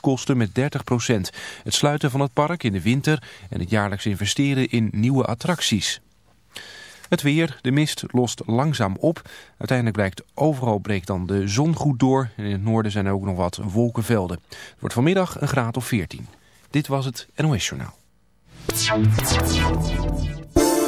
kosten met 30% Het sluiten van het park in de winter en het jaarlijks investeren in nieuwe attracties. Het weer, de mist lost langzaam op. Uiteindelijk blijkt overal breekt dan de zon goed door. En in het noorden zijn er ook nog wat wolkenvelden. Het wordt vanmiddag een graad of 14. Dit was het NOS Journaal.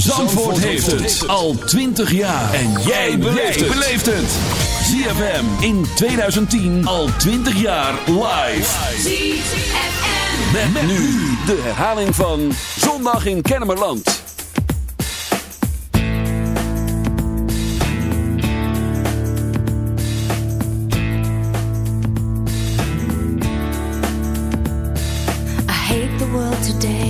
Zandvoort heeft het al 20 jaar. En jij beleeft het. ZFM in 2010 al 20 jaar live. ZFM. Met, met nu de herhaling van Zondag in Kennemerland. I hate the world today.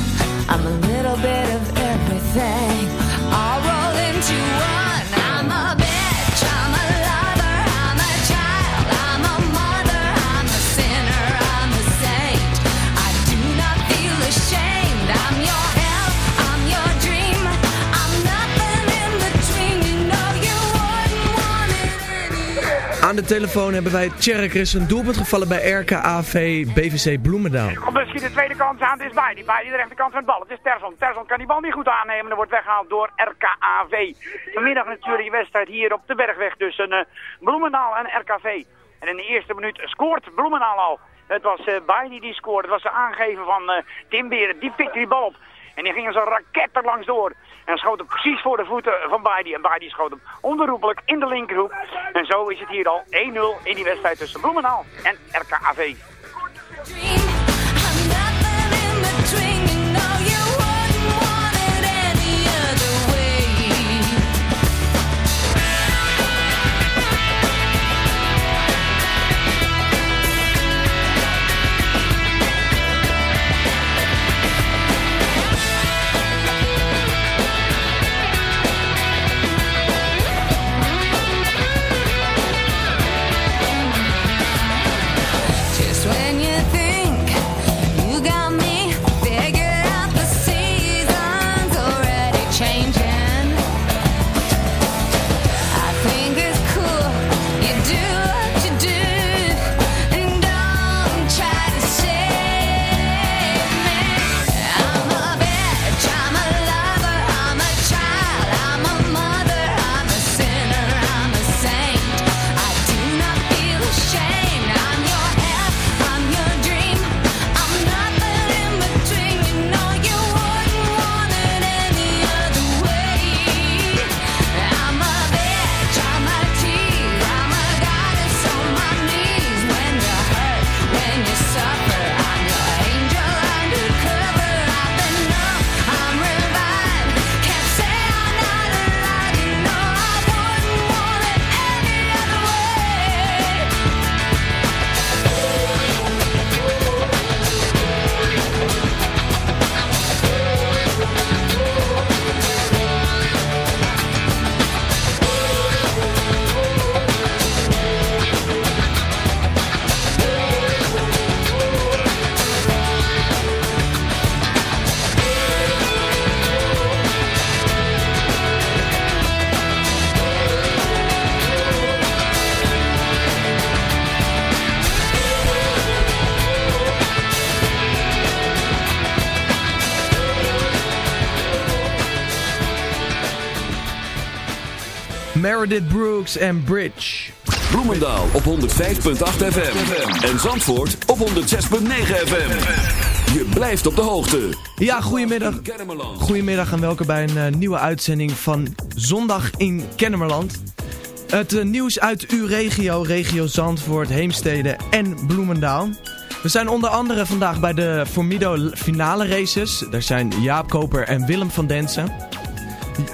I'm a little bit of everything. All rolled into one. Aan de telefoon hebben wij Tjerk. Er is een doelpunt gevallen bij RKAV BVC Bloemendaal. Komt hier de tweede kans aan. Het is bij die, bij die de rechterkant van het bal. Het is Terson. Terson kan die bal niet goed aannemen. Er wordt weggehaald door RKAV. Vanmiddag natuurlijk die wedstrijd hier op de Bergweg tussen eh, Bloemendaal en RKV. En in de eerste minuut scoort Bloemendaal al. Het was uh, Baidi die scoorde. Het was de aangeven van eh, Tim Beren. Die pikte die bal op. En die ging als een raket er langs door. En schoot hem precies voor de voeten van Baidi. En Baidi schoot hem onberoepelijk in de linkerhoek. En zo is het hier al 1-0 in die wedstrijd tussen Bloemendaal en RKAV. dit Brooks en Bridge. Bloemendaal op 105.8 FM. En Zandvoort op 106.9 FM. Je blijft op de hoogte. Ja, goedemiddag. Goedemiddag en welkom bij een eh, nieuwe uitzending van Zondag in Kennemerland. Het eh, nieuws uit uw regio, regio Zandvoort, Heemstede en Bloemendaal. We zijn onder andere vandaag bij de Formido finale races. Daar zijn Jaap Koper en Willem van Densen.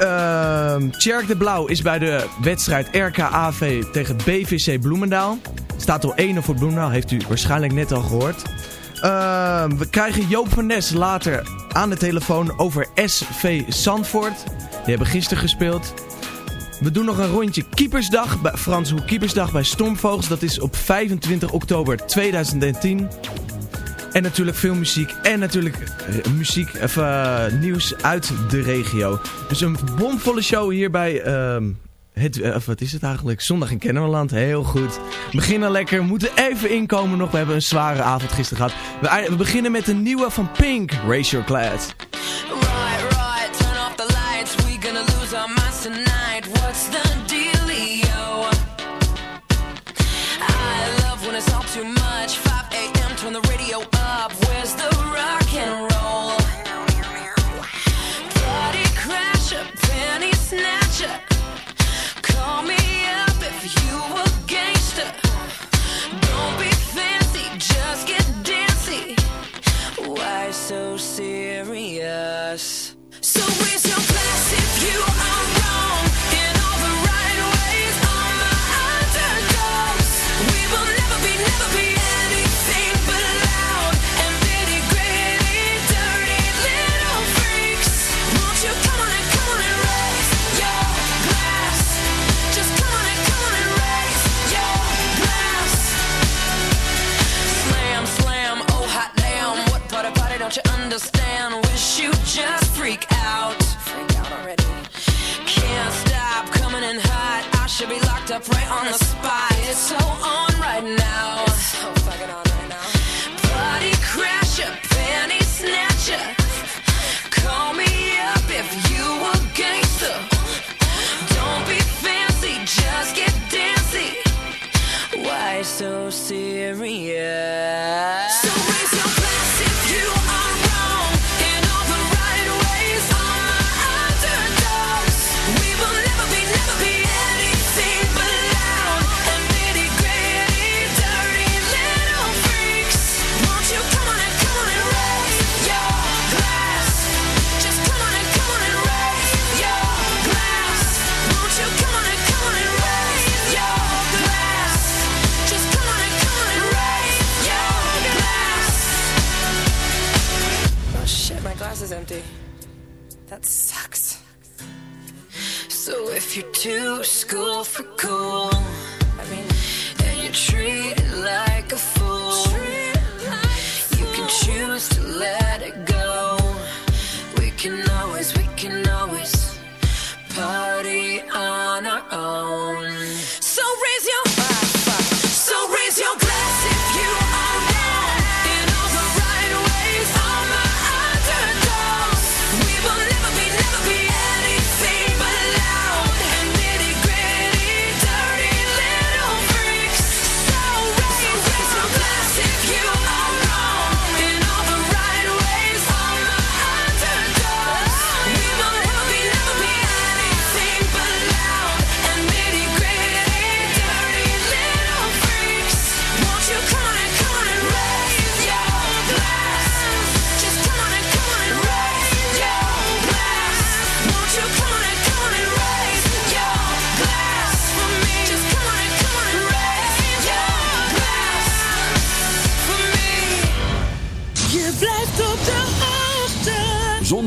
Uh, Tjerk de Blauw is bij de wedstrijd RKAV tegen BVC Bloemendaal. Staat al 1 voor Bloemendaal, heeft u waarschijnlijk net al gehoord. Ehm, we krijgen Joop van Nes later aan de telefoon over SV Zandvoort. Die hebben gisteren gespeeld. We doen nog een rondje Keepersdag, bij Frans Hoek Keepersdag bij Stormvogels. Dat is op 25 oktober 2010. En natuurlijk veel muziek en natuurlijk eh, muziek of, eh, nieuws uit de regio. Dus een bomvolle show hier bij... Ehm, het, eh, of wat is het eigenlijk? Zondag in Kennemerland. Heel goed. We beginnen lekker. We moeten even inkomen nog. We hebben een zware avond gisteren gehad. We, beginnen met een nieuwe van Pink. Raise Your Class.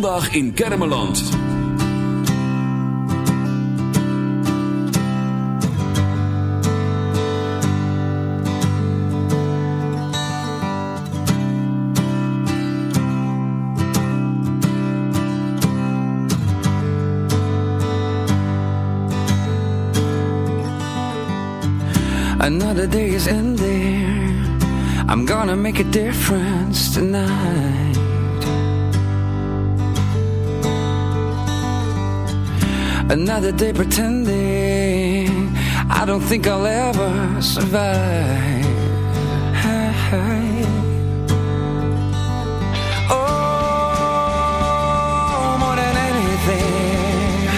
zondag in Kermeland. Another day is ending. I'm gonna make a difference tonight Another day pretending I don't think I'll ever survive. Oh, more than anything.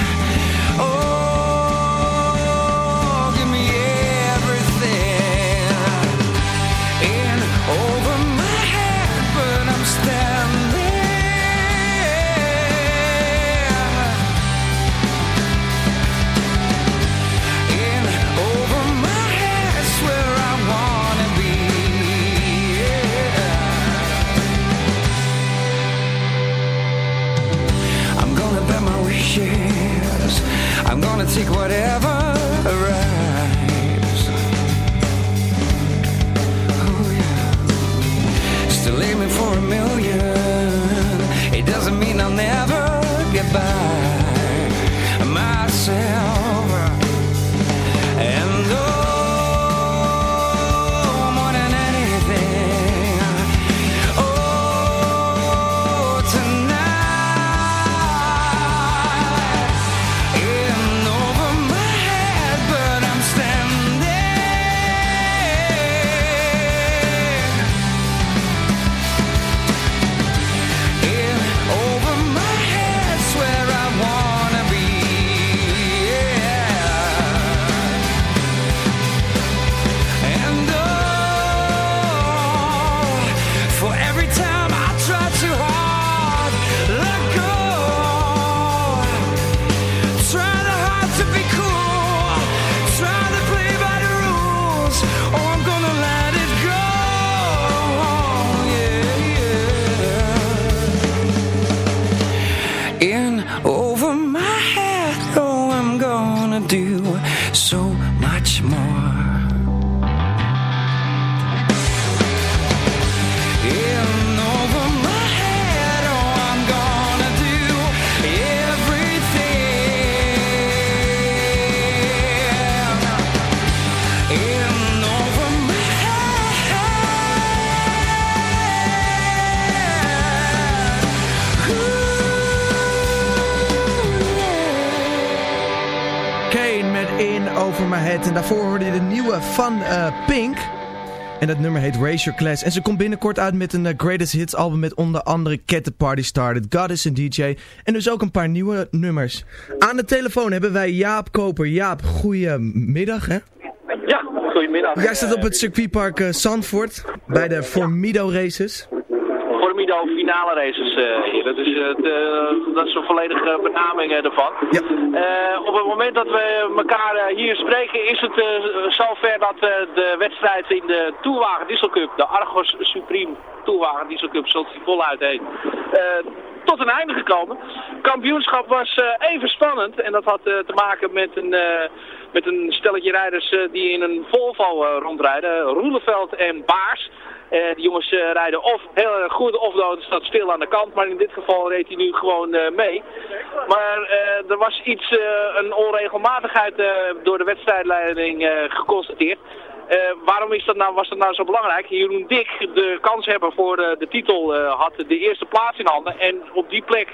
Oh, give me everything. Over En daarvoor hoorde je de nieuwe van eh, Pink. En dat nummer heet Raise Your Class. En ze komt binnenkort uit met een eh, Greatest Hits album met onder andere Get The Party Started, God is een DJ. En dus ook een paar nieuwe nummers. Aan de telefoon hebben wij Jaap Koper. Jaap, goedemiddag hè. Ja, goedemiddag. Jij staat op het circuitpark eh, Zandvoort bij de Formido Races. Finale races eh, hier. Dat is, eh, dat is een volledige benaming eh, ervan. Eh, op het moment dat we elkaar eh, hier spreken is het eh, zover dat eh, de wedstrijd in de Tourwagen Diesel Cup, de Argos Supreme Tourwagen Diesel Cup, zoals die voluit heet, eh, tot een einde gekomen. Kampioenschap was eh, even spannend en dat had eh, te maken met een, eh, met een stelletje rijders eh, die in een Volvo eh, rondrijden, Roeleveld en Baars. Eh, die jongens eh, rijden of heel erg goed of de staat stil aan de kant. Maar in dit geval reed hij nu gewoon eh, mee. Maar er was iets, een onregelmatigheid door de wedstrijdleiding geconstateerd. Waarom is dat nou, was dat nou zo belangrijk? Jeroen Dik, de kanshebber voor de, titel, had de eerste plaats in handen. En op die plek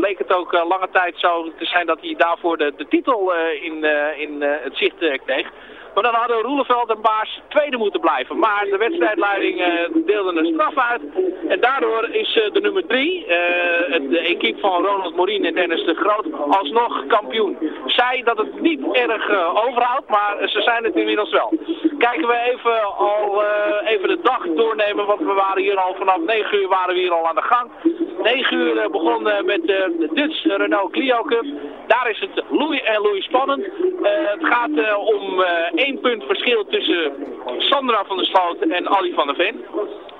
leek het ook lange tijd zo te zijn dat hij daarvoor de, de titel in, in het zicht kreeg. Maar dan hadden Roeleveld en Baars tweede moeten blijven. Maar de wedstrijdleiding eh, deelde een straf uit. En daardoor is eh, de nummer drie, eh, de equipe van Ronald Morien en Dennis de Groot, alsnog kampioen. Zij dat het niet erg overhoudt, maar ze zijn het inmiddels wel. Kijken we even, al, even de dag doornemen, want we waren hier al vanaf 9 uur waren we hier al aan de gang. 9 uur eh, begon eh, met eh, de Dutch Renault Clio Cup. Daar is het Louis en Louis spannend. Eh, het gaat om één punt verschil tussen Sandra van der Sloot en Ali van der Ven.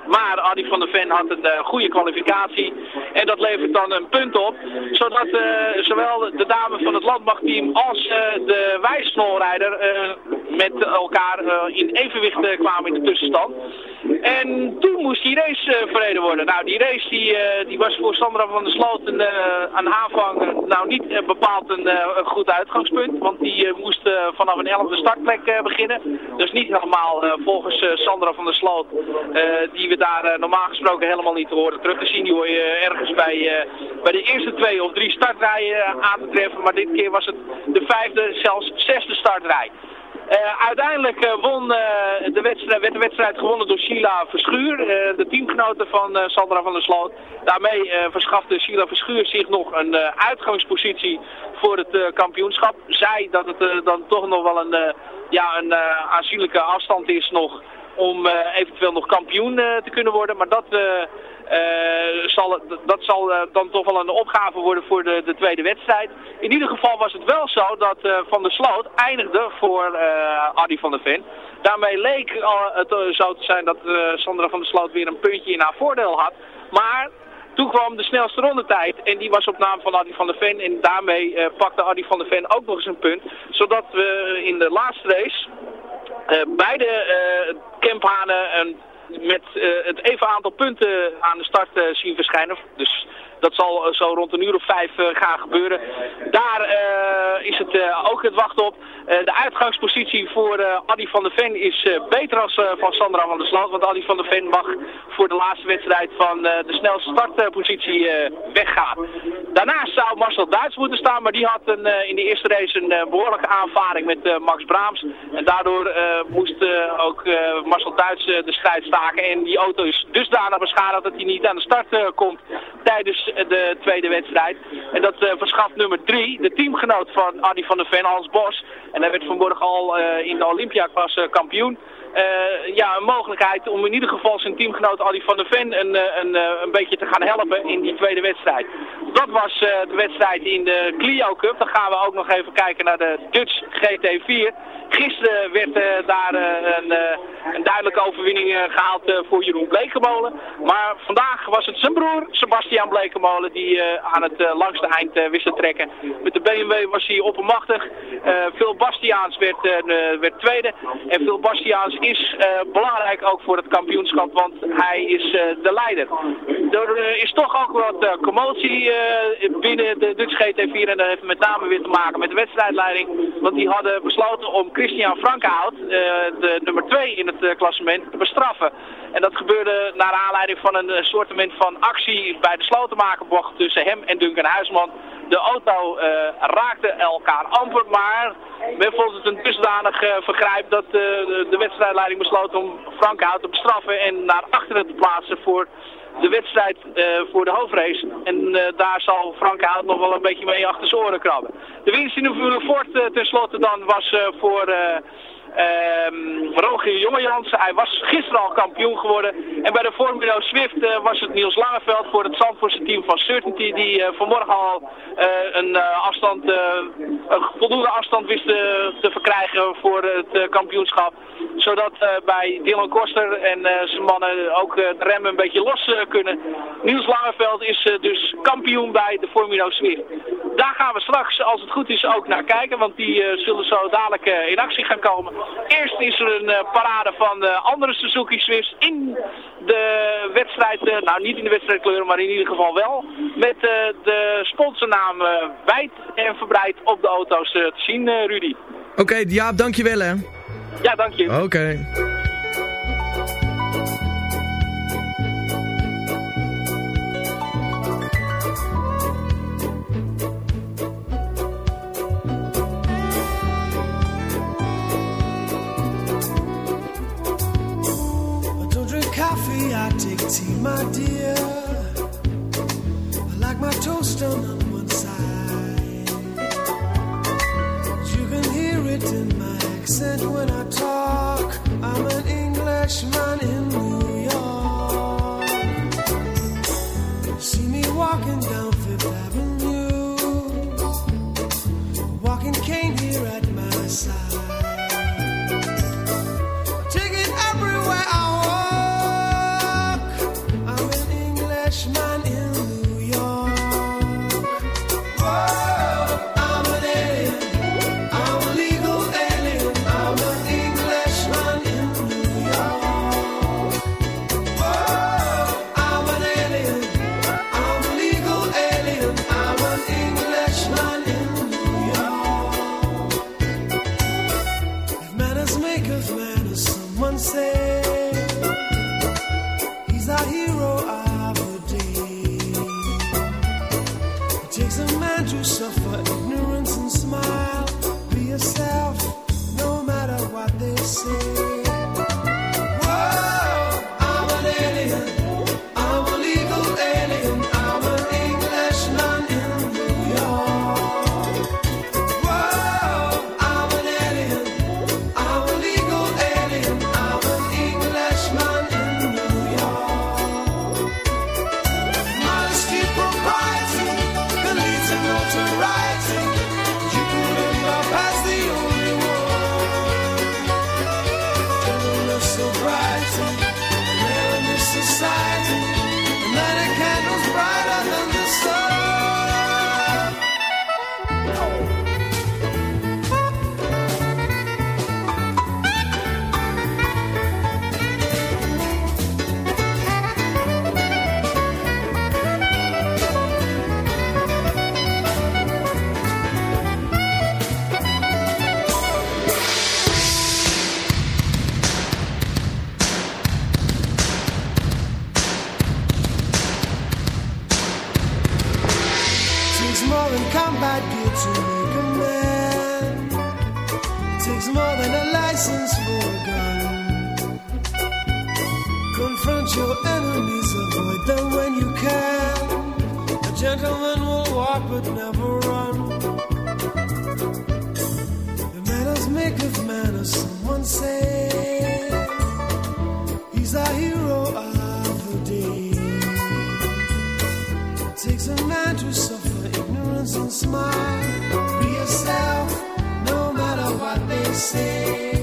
Maar Adi van der Ven had een goede kwalificatie. En dat levert dan een punt op. Zodat zowel de dame van het landmachtteam als de wijsnolrijder met elkaar in evenwicht kwamen in de tussenstand. En toen moest die race eh, verreden worden. Nou, die race die, eh, die was voor Sandra van der Sloot een, aan aanvang eh, nou niet bepaald een, goed uitgangspunt. Want die moest vanaf een 11e startplek beginnen. Dus niet helemaal volgens Sandra van der Sloot, die we daar normaal gesproken helemaal niet te horen terug te zien. Die hoor je ergens bij, bij de eerste twee of drie startrijen aan te treffen. Maar dit keer was het de vijfde, zelfs zesde startrij. Uiteindelijk won, de wedstrijd, werd de wedstrijd gewonnen door Sheila Verschuur, de teamgenote van Sandra van der Sloot. Daarmee verschafte Sheila Verschuur zich nog een uitgangspositie voor het kampioenschap. Zij dat het dan toch nog wel een, ja, een aanzienlijke afstand is nog om eventueel nog kampioen te kunnen worden. Maar dat zal, dat zal uh, dan toch wel een opgave worden voor de, de, tweede wedstrijd. In ieder geval was het wel zo dat uh, Van der Sloot eindigde voor Adi van der Ven. Daarmee leek het zo te zijn dat Sandra van der Sloot weer een puntje in haar voordeel had. Maar toen kwam de snelste rondetijd en die was op naam van Adi van der Ven. En daarmee pakte Adi van der Ven ook nog eens een punt. Zodat we in de laatste race beide Kemphanen een met uh, het even aantal punten aan de start uh, zien verschijnen. Dus dat zal uh, zo rond een uur of vijf gaan gebeuren. Daar is het ook het wachten op. de uitgangspositie voor Adi van der Ven is beter als van Sandra van der Sloot. Want Adi van der Ven mag voor de laatste wedstrijd van de snelste startpositie weggaan. Daarnaast zou Marcel Duits moeten staan. Maar die had een, in de eerste race een behoorlijke aanvaring met Max Braams. En daardoor moest ook Marcel Duits de strijd staken. En die auto is dusdanig beschadigd dat hij niet aan de start komt tijdens de tweede wedstrijd. En dat verschaft nummer 3, de teamgenoot van Adi van der Ven, Hans Bos. En hij werd vanmorgen al uh, in de Olympiaklasse kampioen. Uh, ja, een mogelijkheid om in ieder geval zijn teamgenoot Adi van der Ven een, een, een beetje te gaan helpen in die tweede wedstrijd. Dat was de wedstrijd in de Clio Cup. Dan gaan we ook nog even kijken naar de Dutch GT4. Gisteren werd daar een, een, duidelijke overwinning gehaald voor Jeroen Blekemolen. Maar vandaag was het zijn broer, Sebastian Blekemolen, die aan het langste eind wist te trekken. Met de BMW was hij oppermachtig. Phil Bastiaans werd, werd tweede. En Phil Bastiaans is uh, belangrijk ook voor het kampioenschap, want hij is uh, de leider. Er uh, is toch ook wat commotie binnen de Dutch GT4 en dat heeft met name weer te maken met de wedstrijdleiding. Want die hadden besloten om Christian Frankhout, de nummer 2 in het klassement, te bestraffen. En dat gebeurde naar aanleiding van een soortement van actie bij de slotenmakerbocht tussen hem en Duncan Huisman. De auto raakte elkaar amper, maar men vond het een dusdanig vergrijp dat de, de wedstrijd wedstrijdleiding besloot om Frankhout te bestraffen en naar achteren te plaatsen voor de wedstrijd voor de hoofdrace. En daar zal Frankhout nog wel een beetje mee achter zijn oren krabben. De winst in de Ford uh, tenslotte dan was voor Rogier Jongejans, hij was gisteren al kampioen geworden. En bij de Formula Swift uh, was het Niels Langeveld voor het Zandvoortse team van Certainty. Die uh, vanmorgen al uh, een afstand, een voldoende afstand wist te verkrijgen voor het kampioenschap. Zodat bij Dylan Koster en zijn mannen ook de remmen een beetje los kunnen. Niels Langeveld is dus kampioen bij de Formula Swift. Daar gaan we straks, als het goed is, ook naar kijken. Want die zullen zo dadelijk in actie gaan komen. Eerst is er een uh, parade van uh, andere Suzuki Swifts in de wedstrijd, uh, nou niet in de wedstrijdkleuren, maar in ieder geval wel. Met de sponsornaam wijd en verbreid op de auto's te zien, Rudy. Oké, okay, Jaap, dankjewel hè. Ja, dank je. Oké. Tea, my dear. I like my toast on one side. You can hear it in my accent when I talk. I'm an Englishman in New York. See me walking down Fifth Avenue, walking cane here at my side. você.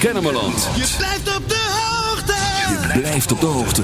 Kennemerland. Je blijft op de hoogte. Je blijft op de hoogte.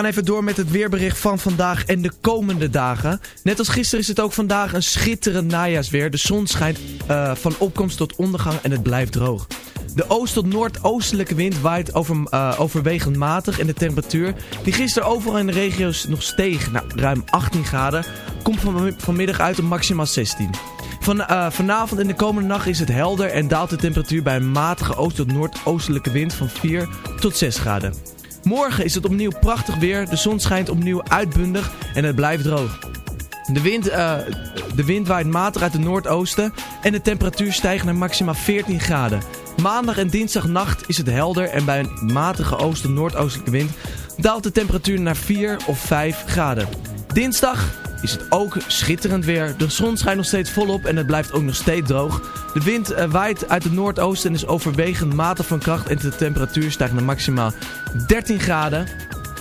Gaan even door met het weerbericht van vandaag en de komende dagen. Net als gisteren is het ook vandaag een schitterend najaarsweer. De zon schijnt eh, van opkomst tot ondergang en het blijft droog. De oost- tot noordoostelijke wind waait over, eh, overwegend matig en de temperatuur, die gisteren overal in de regio's nog steeg ruim 18 graden, komt van, vanmiddag uit op maximaal 16. Van, eh, vanavond en de komende nacht is het helder en daalt de temperatuur bij een matige oost- tot noordoostelijke wind van 4 tot 6 graden. Morgen is het opnieuw prachtig weer, de zon schijnt opnieuw uitbundig en het blijft droog. De wind, eh, de wind waait matig uit het noordoosten en de temperatuur stijgt naar maximaal 14 graden. Maandag en dinsdagnacht is het helder en bij een matige oosten-noordoostelijke wind daalt de temperatuur naar 4 of 5 graden. Dinsdag is het ook schitterend weer. De zon schijnt nog steeds volop en het blijft ook nog steeds droog. De wind eh, waait uit het noordoosten en is overwegend matig van kracht en de temperatuur stijgt naar maximaal 13 graden.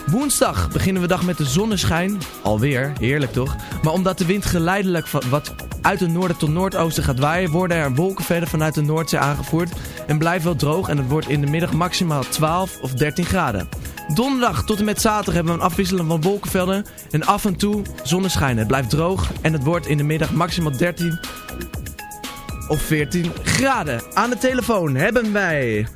Woensdag beginnen we dag met de zonneschijn. Alweer, heerlijk toch? Maar omdat de wind geleidelijk wat uit het noorden tot noordoosten gaat waaien, worden er wolkenvelden vanuit de Noordzee aangevoerd en blijft wel droog en het wordt in de middag maximaal 12 of 13 graden. Donderdag tot en met zaterdag hebben we een afwisseling van wolkenvelden en af en toe zonneschijn. Het blijft droog en het wordt in de middag maximaal 13 of 14 graden. Aan de telefoon hebben wij...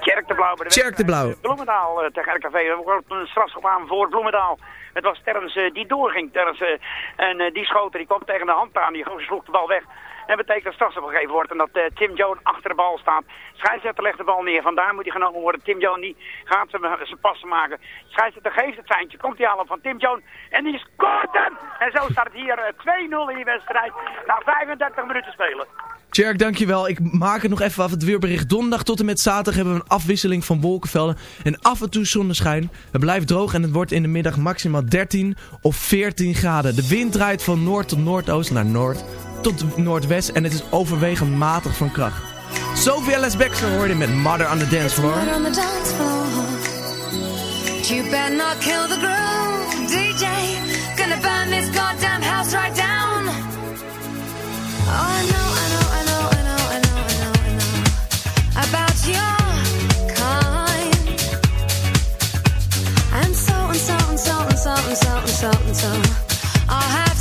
Tjerk de Blauw Tjerk de Blauw. Bloemendaal uh, tegen RKV. Er wordt een strafschop aan voor Bloemendaal. Het was Terrence uh, die doorging. Terrence, uh, en die schoten, die kwam tegen de hand aan. Die sloeg de bal weg. En betekent dat strafschop gegeven wordt. En dat uh, Tim Jones achter de bal staat. Scheidsrechter legt de bal neer. Vandaar moet hij genomen worden. Tim Jones die gaat zijn passen maken. Scheidsrechter geeft het seintje. Komt hij halen van Tim Jones. En die scoort hem. En zo staat het hier uh, 2-0 in die wedstrijd. Na 35 minuten spelen. Tjerk, dankjewel. Ik maak het nog even af. Het weerbericht donderdag tot en met zaterdag hebben we een afwisseling van wolkenvelden. En af en toe zonneschijn. Het blijft droog en het wordt in de middag maximaal 13 of 14 graden. De wind draait van noord tot noordoost naar noord tot noordwest. En het is overwegend matig van kracht. Sophie Ellis Baxter hoorde met Mother on the Dance Floor. On the dance floor. You better not kill the groove, DJ. Gonna burn this goddamn house right down. Oh, I know, I know, I know, I know, I know, I know, I know. About your kind. And so and so and so and so and so and so and so. I'll have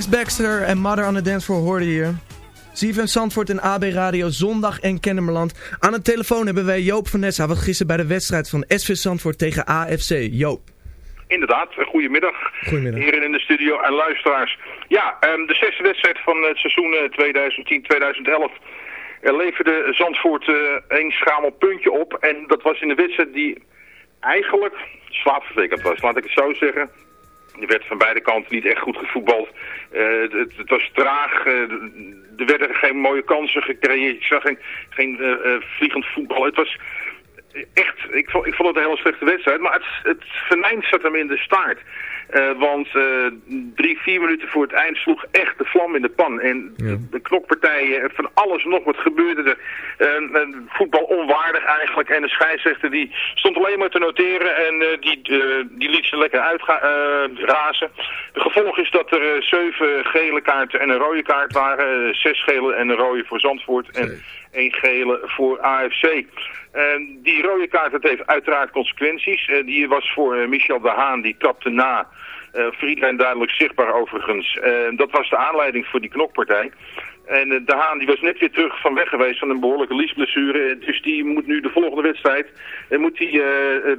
Alex Baxter en Mother on the Dance Floor hoorde hier. CFM Zandvoort en AB Radio Zondag en Kennemerland. Aan de telefoon hebben wij Joop van Nessa. Wat gisteren bij de wedstrijd van SV Zandvoort tegen AFC. Joop. Inderdaad, goedemiddag. Goedemiddag. Heren in de studio en luisteraars. Ja, ehm, de zesde wedstrijd van het seizoen eh, 2010-2011 er leverde Zandvoort eh, een schamel puntje op. En dat was in de wedstrijd die eigenlijk slaapverzekerd was, laat ik het zo zeggen. Er werd van beide kanten niet echt goed gevoetbald. Eh, het, het, was traag. eh, er werden geen mooie kansen gecreëerd. Je zag geen, geen eh, vliegend voetbal. Het was echt, ik vond, ik vond het een hele slechte wedstrijd. Maar het, het zat hem in de staart. Eh, want eh, drie, vier minuten voor het eind sloeg echt de vlam in de pan. En de knokpartijen, van alles nog wat gebeurde er. Uh, voetbal onwaardig eigenlijk. En de scheidsrechter die stond alleen maar te noteren en die, die liet ze lekker uitrazen. de gevolg is dat er zeven gele kaarten en een rode kaart waren. zes gele en een rode voor Zandvoort. En één gele voor AFC. Die rode kaart dat heeft uiteraard consequenties. die was voor Michel de Haan, die trapte na uh, duidelijk zichtbaar overigens. Uh, dat was de aanleiding voor die knokpartij. En uh, De Haan die was net weer terug van weg geweest van een behoorlijke liesblessure. Dus die moet nu de volgende wedstrijd en moet hij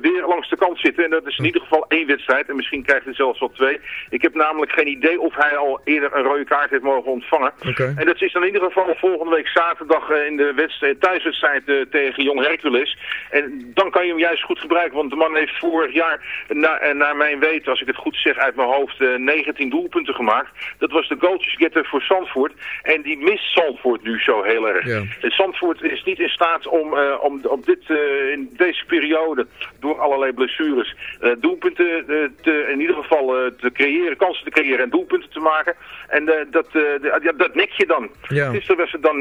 weer langs de kant zitten. En dat is in ieder geval één wedstrijd. En misschien krijgt hij zelfs wel twee. Ik heb namelijk geen idee of hij al eerder een rode kaart heeft mogen ontvangen. Okay. En dat is dan in ieder geval volgende week zaterdag in de wedstrijd, thuiswedstrijd tegen Jong Hercules. En dan kan je hem juist goed gebruiken. Want de man heeft vorig jaar, na, naar mijn weten, als ik het goed zeg uit mijn hoofd, 19 doelpunten gemaakt. Dat was de goaltjesgetter voor Zandvoort. En die mist Zandvoort nu zo heel erg. Ja. Zandvoort is niet in staat om, uh, om op dit, uh, in deze periode door allerlei blessures uh, doelpunten te, in ieder geval te creëren, kansen te creëren en doelpunten te maken. En dat, ja, dat nek je dan. Ja. Gisteren was het dan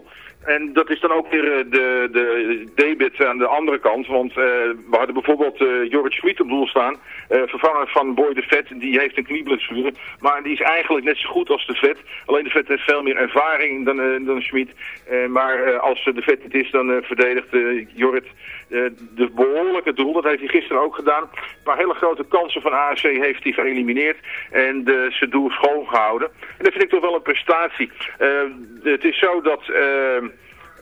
0-0. En dat is dan ook weer eh, de, de debit aan de andere kant. Want uh, we hadden bijvoorbeeld uh, Jorrit Schmid op doel staan. Uh, vervanger van Boy de Vet. Die heeft een knieblessure. Maar die is eigenlijk net zo goed als de Vet. Alleen de Vet heeft veel meer ervaring dan, dan Schmid. maar als de Vet het is, dan verdedigt Jorrit de behoorlijke doel. Dat heeft hij gisteren ook gedaan. Een paar hele grote kansen van AFC heeft hij geëlimineerd. En de, zijn doel schoongehouden. En dat vind ik toch wel een prestatie. het is zo dat...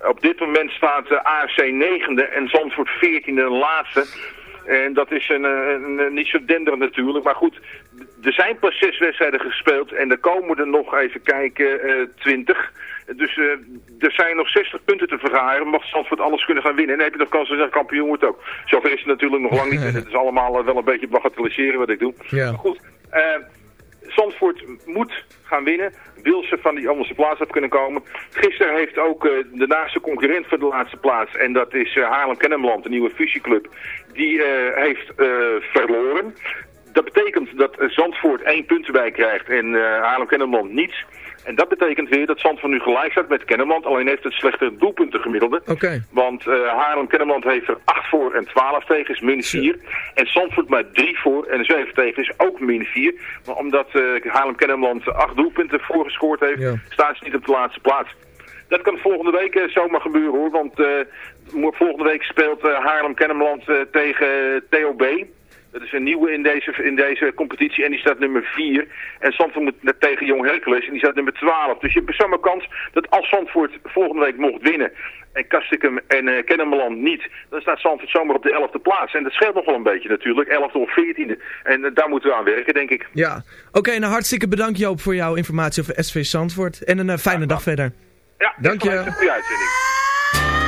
Op dit moment staat AFC negende en Zandvoort veertiende en laatste. En dat is een, een, niet zo denderend natuurlijk. Maar goed, er zijn pas zes wedstrijden gespeeld en er komen er nog, even kijken, twintig. Dus uh, er zijn nog 60 punten te vergaren. Mag Zandvoort alles kunnen gaan winnen. En dan heb je nog kans dat je kampioen wordt ook. Zover is het natuurlijk nog lang niet. En het is allemaal wel een beetje bagatelliseren wat ik doe. Ja. Maar goed, uh, Zandvoort moet gaan winnen. Wil ze van die andere plaats af kunnen komen. Gisteren heeft ook de naaste concurrent voor de laatste plaats. En dat is Haarlem-Kennemerland, de nieuwe fusieclub. Die heeft verloren. Dat betekent dat Zandvoort één punt erbij krijgt en Haarlem-Kennemerland niets. En dat betekent weer dat Zandvoort nu gelijk staat met Kennemerland. Alleen heeft het slechte doelpunten gemiddelde. Okay. Want uh, Haarlem-Kennemerland heeft er 8 voor en 12 tegen, is min 4. En Zandvoort maar 3 voor en 7 tegen, is ook min 4. Maar omdat uh, Haarlem-Kennemerland 8 doelpunten voorgescoord heeft, ja. staan ze niet op de laatste plaats. Dat kan volgende week uh, zomaar gebeuren hoor. Want volgende week speelt Haarlem-Kennemerland tegen TOB. Dat is een nieuwe in deze, in deze competitie en die staat nummer 4. En Zandvoort moet tegen Jong Hercules en die staat nummer 12. Dus je hebt zomaar kans dat als Zandvoort volgende week mocht winnen en Kastikum en uh, Kennemerland niet, dan staat Zandvoort zomaar op de 11e plaats. En dat scheelt nog wel een beetje natuurlijk, 11e of 14e. En uh, daar moeten we aan werken, denk ik. Ja, oké, nou hartstikke bedankt Joop voor jouw informatie over SV Zandvoort. En een uh, fijne ja, dag verder. Ja, dank je. Een goede uitzending.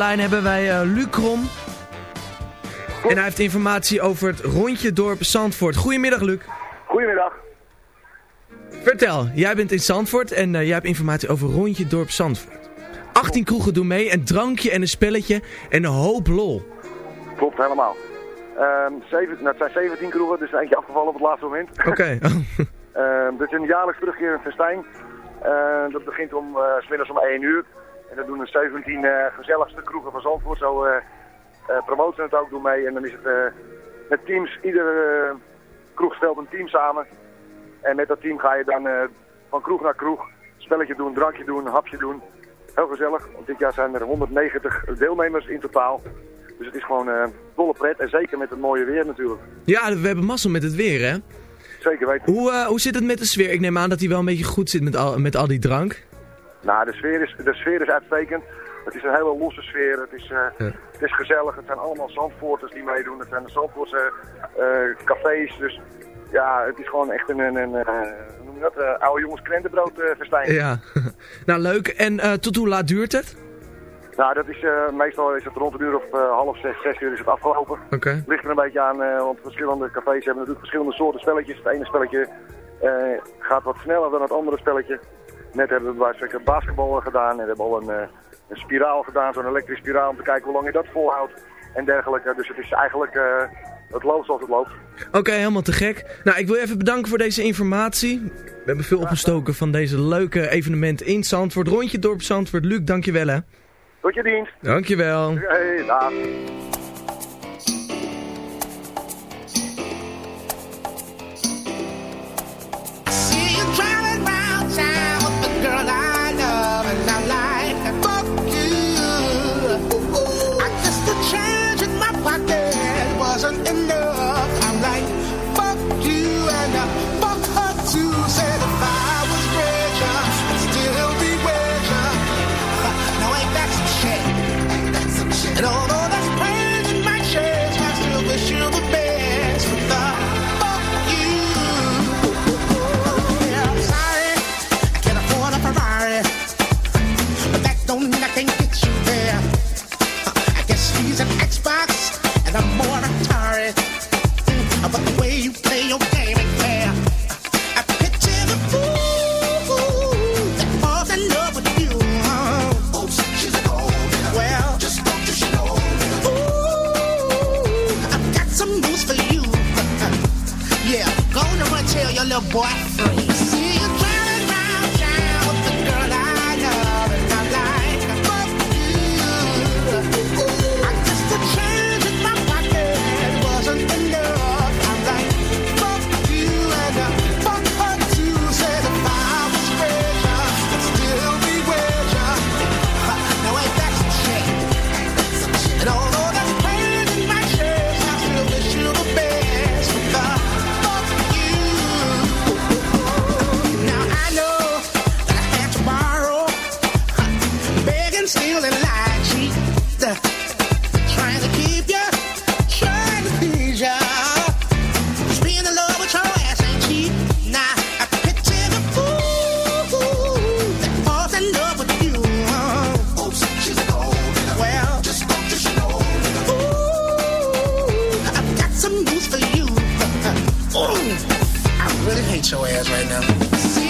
Lijn hebben wij uh, Luc Krom. En hij heeft informatie over het rondje dorp Zandvoort. Goedemiddag Luc. Goedemiddag. Vertel, jij bent in Zandvoort en uh, jij hebt informatie over rondje dorp Zandvoort. 18 kroegen doen mee, een drankje en een spelletje en een hoop lol. Klopt, helemaal. Um, zeven, nou, het zijn 17 kroegen, dus eentje afgevallen op het laatste moment. Oké. Okay. um, is een jaarlijks terugkerend festijn. Uh, dat begint om, uh, smiddags om 1 uur. En dat doen de 17 uh, gezelligste kroegen van Zandvoort. Zo uh, uh, promoten het ook doen mee. En dan is het met teams. Iedere kroeg stelt een team samen. En met dat team ga je dan van kroeg naar kroeg. Spelletje doen, drankje doen, hapje doen. Heel gezellig. Want dit jaar zijn er 190 deelnemers in totaal. Dus het is gewoon een dolle pret. En zeker met het mooie weer natuurlijk. Ja, we hebben mazzel met het weer hè? Zeker weten. Hoe, hoe zit het met de sfeer? Ik neem aan dat hij wel een beetje goed zit met al, met al die drank. Nou, de sfeer is, de sfeer is uitstekend. Het is een hele losse sfeer. Het is, uh, ja. het is gezellig. Het zijn allemaal Zandvoorters die meedoen. Het zijn de Zandvoortse uh, cafés. Dus ja, het is gewoon echt een, een, een hoe noem je dat, uh, oude jongens krentenbrood verstijn. Ja, nou leuk. En tot hoe laat duurt het? Nou, dat is, meestal is het rond een uur of half zes, zes uur is het afgelopen. Oké. Okay. Ligt er een beetje aan, want verschillende cafés hebben natuurlijk verschillende soorten spelletjes. Het ene spelletje gaat wat sneller dan het andere spelletje. Net hebben we bij spreken basketbal gedaan en hebben al een, uh, een spiraal gedaan, zo'n elektrische spiraal, om te kijken hoe lang je dat volhoudt en dergelijke. Dus het is eigenlijk, uh, het loopt zoals het loopt. Oké, okay, helemaal te gek. Nou, ik wil even bedanken voor deze informatie. We hebben veel opgestoken van deze leuke evenementen in Zandvoort. Rondje dorp Zandvoort. Luc, dankjewel hè. Tot je dienst. Dankjewel. Hey, dag. your ass right now.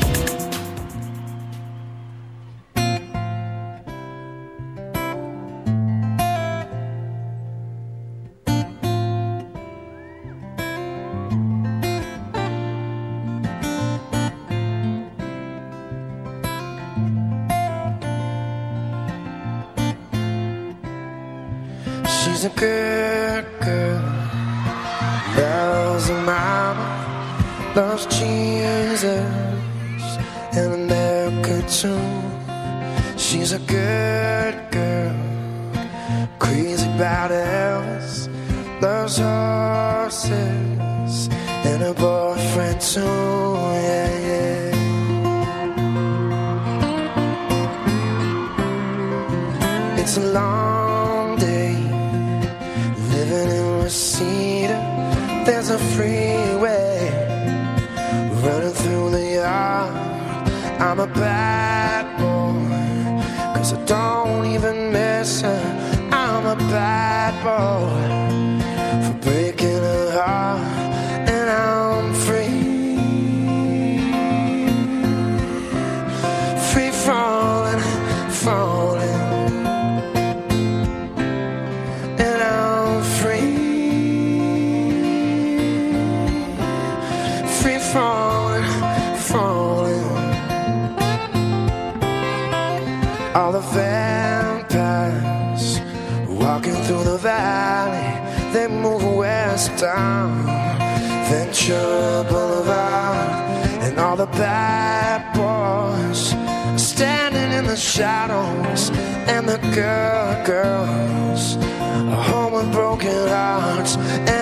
She's a good girl. Loves her mama, loves Jesus and America too. She's a good girl. Crazy about Elvis, loves horses and her boyfriend too. Yeah, yeah. It's a long that boys standing in the shadows and the girl girls home with broken hearts and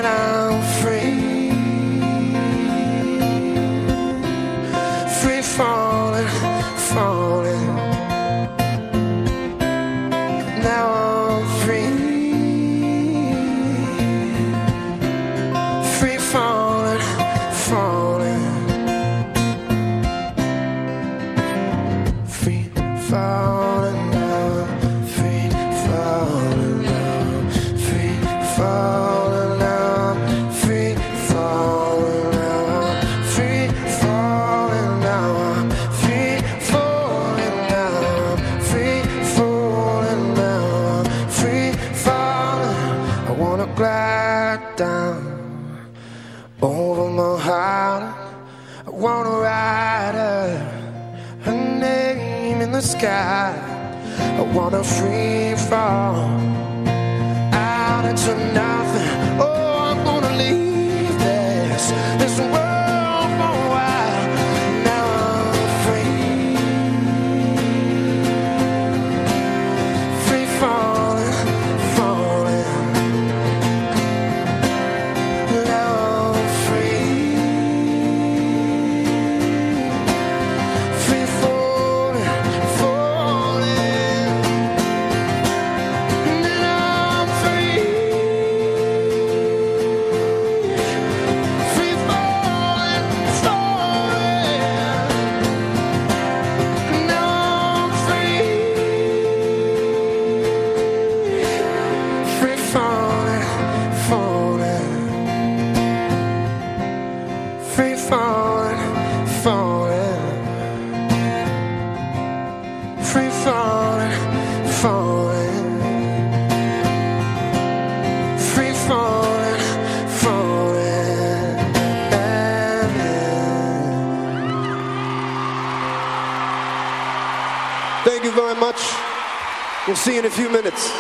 much. We'll see in a few minutes.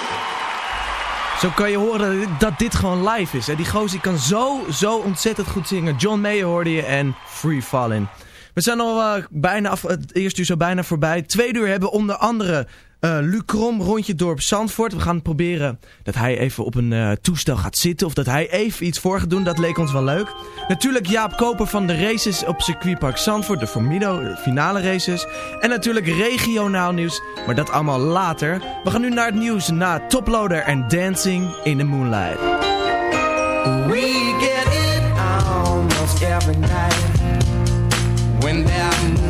Zo kan je horen dat dit gewoon live is. Hè? Die gozer kan zo, zo ontzettend goed zingen. John Mayer hoorde je en Free Fallin'. We zijn al eh, bijna af, het eerste uur zo bijna voorbij. Twee uur hebben onder andere uh, Luc Krom rondje dorp Zandvoort. We gaan proberen dat hij even op een uh, toestel gaat zitten. Of dat hij even iets voor gaat doen. Dat leek ons wel leuk. Natuurlijk Jaap Koper van de races op circuitpark Zandvoort. De Formido finale races. En natuurlijk regionaal nieuws. Maar dat allemaal later. We gaan nu naar het nieuws na Toploader en Dancing in the Moonlight. We get it almost every night. When that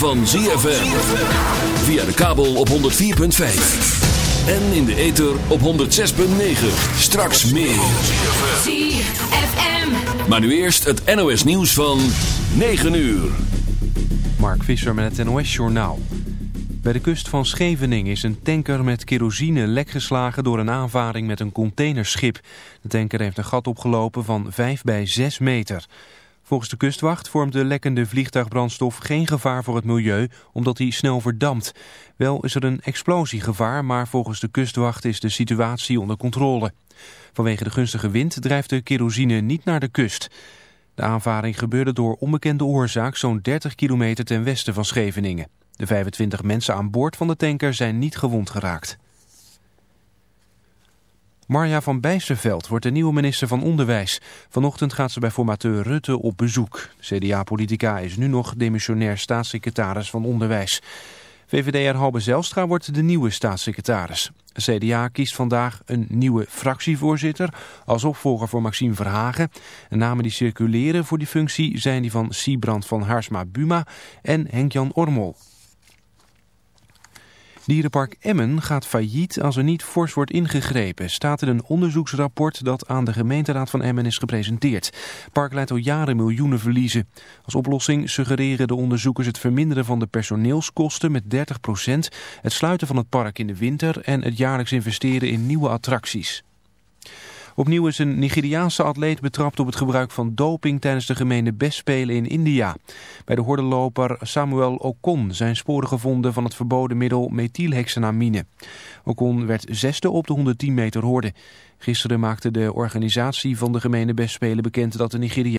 van ZFM. Via de kabel op 104.5. En in de ether op 106.9. Straks meer. ZFM. Maar nu eerst het NOS nieuws van 9 uur. Mark Visser met het NOS-journaal. Bij de kust van Scheveningen is een tanker met kerosine lek geslagen door een aanvaring met een containerschip. De tanker heeft een gat opgelopen van 5 bij 6 meter. Volgens de kustwacht vormt de lekkende vliegtuigbrandstof geen gevaar voor het milieu, omdat hij snel verdampt. Wel is er een explosiegevaar, maar volgens de kustwacht is de situatie onder controle. Vanwege de gunstige wind drijft de kerosine niet naar de kust. De aanvaring gebeurde door onbekende oorzaak zo'n 30 kilometer ten westen van Scheveningen. De 25 mensen aan boord van de tanker zijn niet gewond geraakt. Marja van Bijsterveld wordt de nieuwe minister van Onderwijs. Vanochtend gaat ze bij formateur Rutte op bezoek. CDA-politica is nu nog demissionair staatssecretaris van Onderwijs. VVD'er Halbe Zelstra wordt de nieuwe staatssecretaris. CDA kiest vandaag een nieuwe fractievoorzitter als opvolger voor Maxime Verhagen. De namen die circuleren voor die functie zijn die van Siebrand van Haarsma-Buma en Henk-Jan Ormel. Dierenpark Emmen gaat failliet als er niet fors wordt ingegrepen, staat in een onderzoeksrapport dat aan de gemeenteraad van Emmen is gepresenteerd. Het park leidt al jaren miljoenen verliezen. Als oplossing suggereren de onderzoekers het verminderen van de personeelskosten met 30%, het sluiten van het park in de winter en het jaarlijks investeren in nieuwe attracties. Opnieuw is een Nigeriaanse atleet betrapt op het gebruik van doping tijdens de gemene bestspelen in India. Bij de hordenloper Samuel Okon zijn sporen gevonden van het verboden middel methylhexanamine. Okon werd zesde op de 110 meter horde. Gisteren maakte de organisatie van de gemene bestspelen bekend dat de Nigeriaan